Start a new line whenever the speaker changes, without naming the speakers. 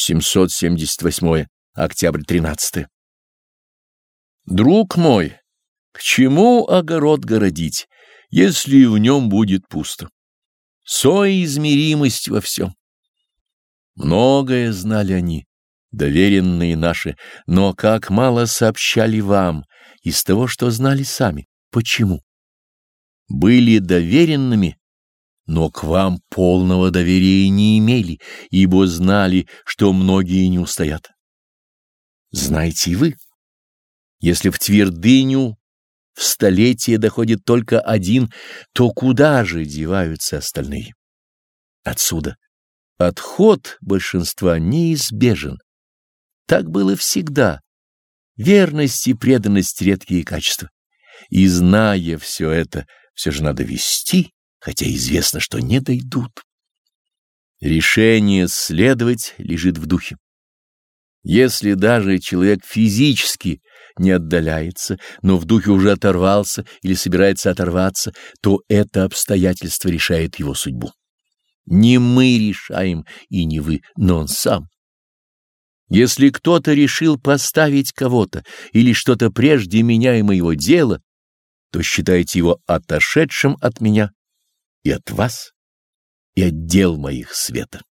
778. Октябрь 13. Друг мой, к чему огород городить, если в нем будет пусто? Соизмеримость во всем. Многое знали они, доверенные наши, но как мало сообщали вам из того, что знали сами. Почему? Были доверенными, но к вам полного доверия не имели, ибо знали, что многие не устоят. Знаете вы, если в твердыню в столетие доходит только один, то куда же деваются остальные? Отсюда. Отход большинства неизбежен. Так было всегда. Верность и преданность — редкие качества. И зная все это, все же надо вести хотя известно, что не дойдут. Решение следовать лежит в духе. Если даже человек физически не отдаляется, но в духе уже оторвался или собирается оторваться, то это обстоятельство решает его судьбу. Не мы решаем, и не вы, но он сам. Если кто-то решил поставить кого-то или что-то прежде меня и моего дела, то считайте его отошедшим от меня и от вас, и от дел моих света.